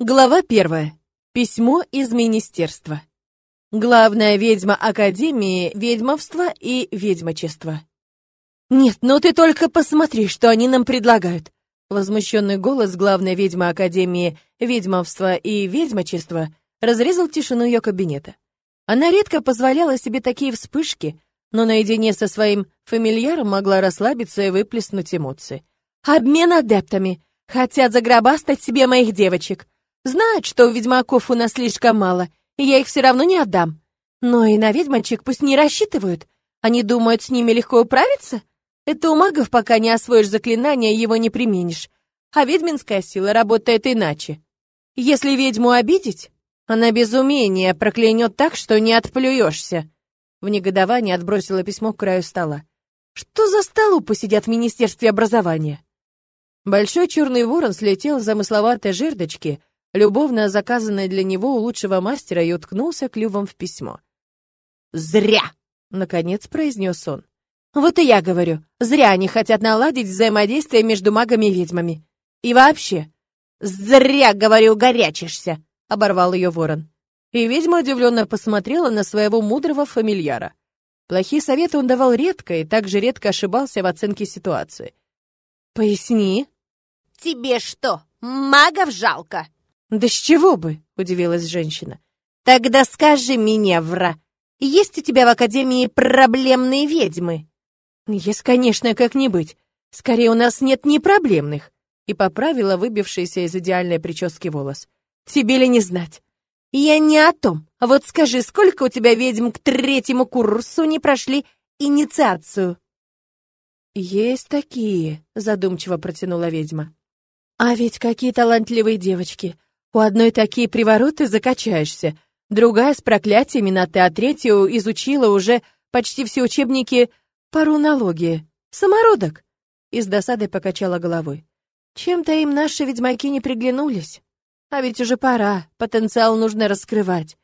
Глава первая. Письмо из министерства. Главная ведьма Академии ведьмовства и ведьмочества. «Нет, ну ты только посмотри, что они нам предлагают!» Возмущенный голос главной ведьмы Академии ведьмовства и ведьмочества разрезал тишину ее кабинета. Она редко позволяла себе такие вспышки, но наедине со своим фамильяром могла расслабиться и выплеснуть эмоции. «Обмен адептами! Хотят загробастать себе моих девочек!» Знают, что у ведьмаков у нас слишком мало, и я их все равно не отдам. Но и на ведьмочек пусть не рассчитывают. Они думают, с ними легко управиться? Это у магов, пока не освоишь заклинание, его не применишь. А ведьминская сила работает иначе. Если ведьму обидеть, она без проклянет так, что не отплюешься. В негодовании отбросила письмо к краю стола. Что за столу сидят в Министерстве образования? Большой черный ворон слетел с замысловатой жердочки, любовно заказанной для него у лучшего мастера, и уткнулся клювом в письмо. «Зря!» — наконец произнес он. «Вот и я говорю, зря они хотят наладить взаимодействие между магами и ведьмами. И вообще, зря, говорю, горячишься!» — оборвал ее ворон. И ведьма удивленно посмотрела на своего мудрого фамильяра. Плохие советы он давал редко и также редко ошибался в оценке ситуации. «Поясни». «Тебе что, магов жалко?» «Да с чего бы?» — удивилась женщина. «Тогда скажи мне, Вра, есть у тебя в Академии проблемные ведьмы?» «Есть, конечно, как-нибудь. Скорее, у нас нет ни проблемных». И поправила выбившийся из идеальной прически волос. «Тебе ли не знать?» «Я не о том. Вот скажи, сколько у тебя ведьм к третьему курсу не прошли инициацию?» «Есть такие», — задумчиво протянула ведьма. «А ведь какие талантливые девочки. У одной такие привороты закачаешься, другая с проклятиями на «ты», а третью изучила уже почти все учебники по рунологии. Самородок!» И с досадой покачала головой. Чем-то им наши ведьмаки не приглянулись. А ведь уже пора, потенциал нужно раскрывать.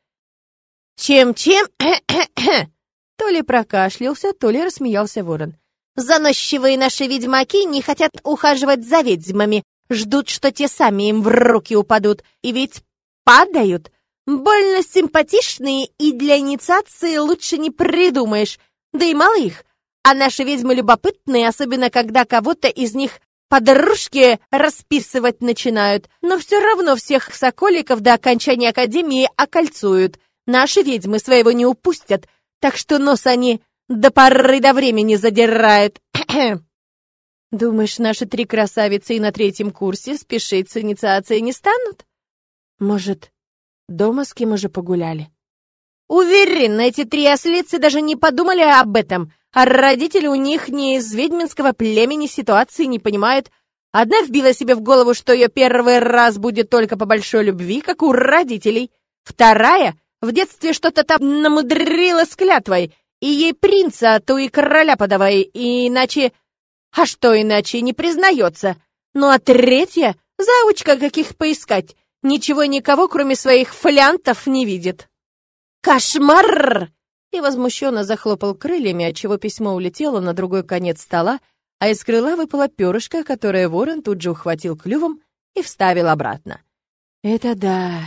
«Чем-чем?» То ли прокашлялся, то ли рассмеялся ворон. «Заносчивые наши ведьмаки не хотят ухаживать за ведьмами, Ждут, что те сами им в руки упадут. И ведь падают. Больно симпатичные, и для инициации лучше не придумаешь. Да и мало их. А наши ведьмы любопытные, особенно когда кого-то из них подружки расписывать начинают. Но все равно всех соколиков до окончания академии окольцуют. Наши ведьмы своего не упустят, так что нос они до поры до времени задирают. Думаешь, наши три красавицы и на третьем курсе спешить с инициацией не станут? Может, дома с кем уже погуляли? Уверен, эти три ослицы даже не подумали об этом, а родители у них не из ведьминского племени ситуации не понимают. Одна вбила себе в голову, что ее первый раз будет только по большой любви, как у родителей. Вторая в детстве что-то там намудрила с клятвой, и ей принца, а то и короля подавай, иначе а что иначе не признается? Ну а третья, заучка каких поискать, ничего никого, кроме своих флянтов, не видит. Кошмар! И возмущенно захлопал крыльями, отчего письмо улетело на другой конец стола, а из крыла выпало перышко, которое ворон тут же ухватил клювом и вставил обратно. Это да.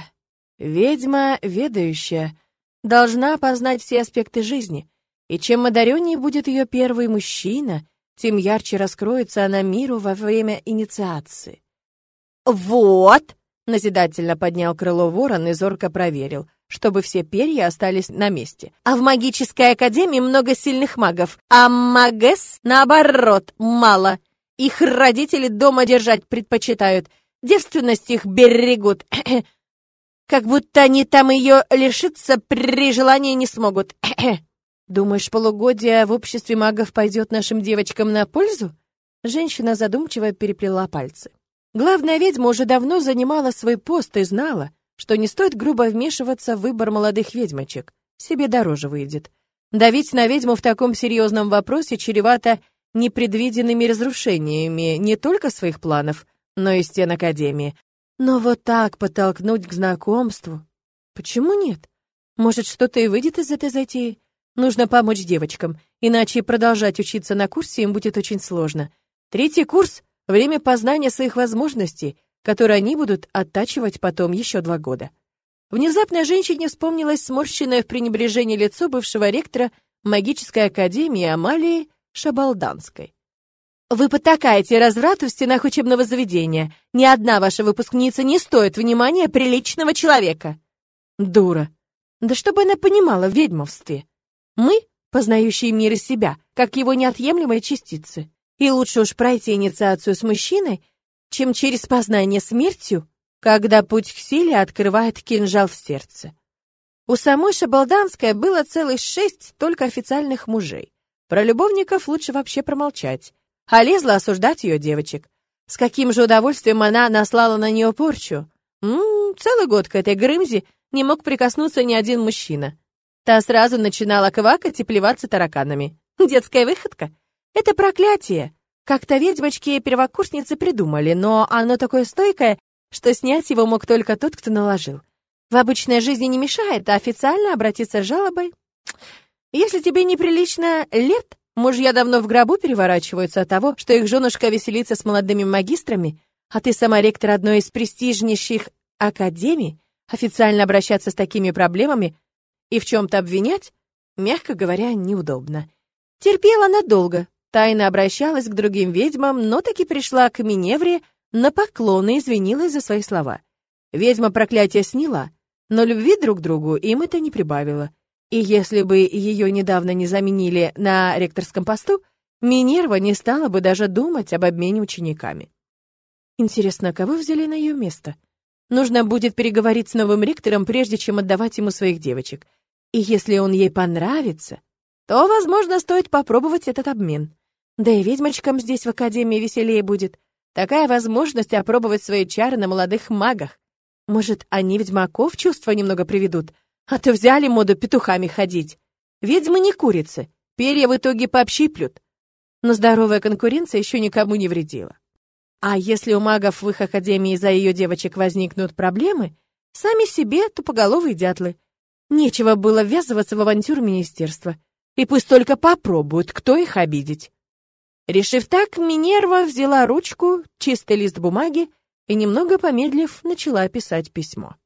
Ведьма, ведающая, должна познать все аспекты жизни, и чем одареннее будет ее первый мужчина — тем ярче раскроется она миру во время инициации. «Вот!» — назидательно поднял крыло ворон и зорко проверил, чтобы все перья остались на месте. «А в магической академии много сильных магов, а магес, наоборот, мало. Их родители дома держать предпочитают, девственность их берегут. Как будто они там ее лишиться при желании не смогут. Думаешь, полугодие в обществе магов пойдет нашим девочкам на пользу? Женщина задумчиво переплела пальцы. Главная ведьма уже давно занимала свой пост и знала, что не стоит грубо вмешиваться в выбор молодых ведьмочек. Себе дороже выйдет. Давить на ведьму в таком серьезном вопросе чревато непредвиденными разрушениями не только своих планов, но и стен Академии. Но вот так подтолкнуть к знакомству... Почему нет? Может, что-то и выйдет из этой затеи? Нужно помочь девочкам, иначе продолжать учиться на курсе им будет очень сложно. Третий курс — время познания своих возможностей, который они будут оттачивать потом еще два года. Внезапно женщине вспомнилось сморщенное в пренебрежении лицо бывшего ректора магической академии Амалии Шабалданской. «Вы потакаете разврату в стенах учебного заведения. Ни одна ваша выпускница не стоит внимания приличного человека». «Дура! Да чтобы она понимала в ведьмовстве. Мы, познающие мир из себя, как его неотъемлемые частицы. И лучше уж пройти инициацию с мужчиной, чем через познание смертью когда путь к силе открывает кинжал в сердце. У самой Шабалданской было целых шесть только официальных мужей. Про любовников лучше вообще промолчать. А лезла осуждать ее девочек. С каким же удовольствием она наслала на нее порчу. М целый год к этой Грымзе не мог прикоснуться ни один мужчина. Та сразу начинала квакать и плеваться тараканами. Детская выходка? Это проклятие. Как-то ведьмочки-первокурсницы придумали, но оно такое стойкое, что снять его мог только тот, кто наложил. В обычной жизни не мешает, а официально обратиться с жалобой... Если тебе неприлично лет, мужья давно в гробу переворачиваются от того, что их женушка веселится с молодыми магистрами, а ты сама ректор одной из престижнейших академий, официально обращаться с такими проблемами и в чем-то обвинять, мягко говоря, неудобно. Терпела надолго, тайно обращалась к другим ведьмам, но таки пришла к Миневре на поклоны извинилась за свои слова. Ведьма проклятие сняла, но любви друг к другу им это не прибавило. И если бы ее недавно не заменили на ректорском посту, Минерва не стала бы даже думать об обмене учениками. Интересно, кого взяли на ее место? Нужно будет переговорить с новым ректором, прежде чем отдавать ему своих девочек. И если он ей понравится, то, возможно, стоит попробовать этот обмен. Да и ведьмочкам здесь в академии веселее будет. Такая возможность опробовать свои чары на молодых магах. Может, они ведьмаков чувства немного приведут? А то взяли моду петухами ходить. Ведьмы не курицы, перья в итоге пообщиплют. Но здоровая конкуренция еще никому не вредила. А если у магов в их академии за ее девочек возникнут проблемы, сами себе тупоголовые дятлы. Нечего было ввязываться в авантюру министерства. И пусть только попробуют, кто их обидеть. Решив так, Минерва взяла ручку, чистый лист бумаги и, немного помедлив, начала писать письмо.